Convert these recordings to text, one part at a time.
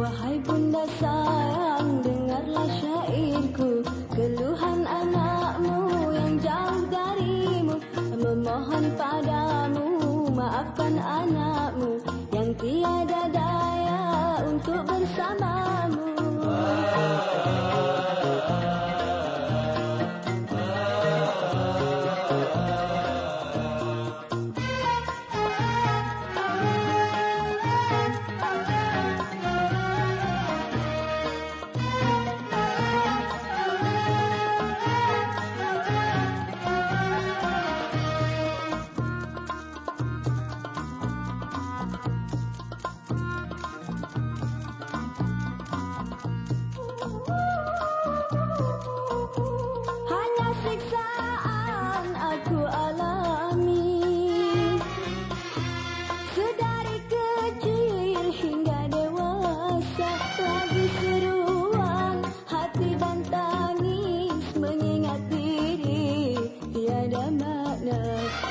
Wahai bunda sayang dengarlah syairku. Keluhan anakmu yang jauh darimu Memohon padamu maafkan anakmu yang tiada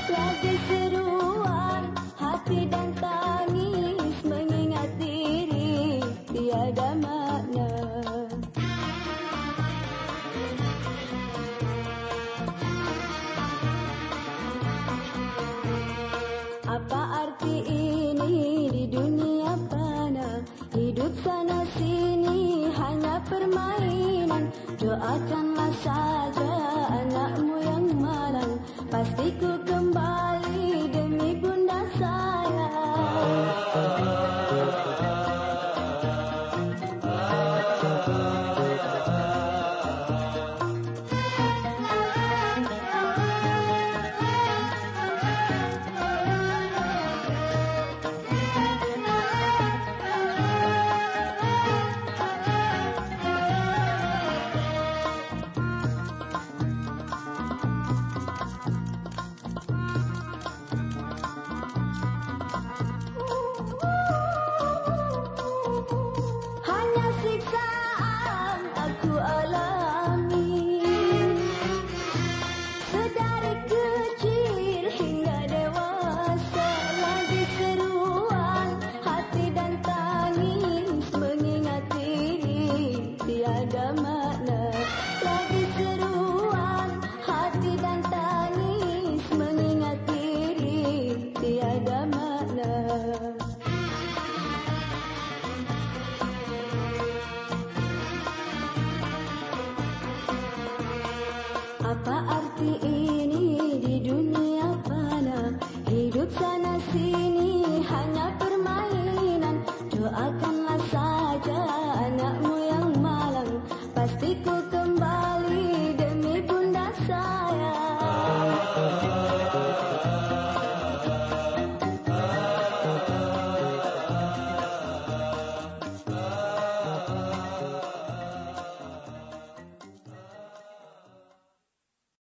Lagi seruan hati dan tangis Mengingat diri tiada mana. Apa arti ini di dunia fana Hidup sana sini hanya permainan Doakanlah saja anakmu yang malang pastiku. Apa arti ini di dunia fana? Hidup sana sini hanya permainan. Doakanlah saja anakmu yang malang. Pasti ku kembali demi bunda saya.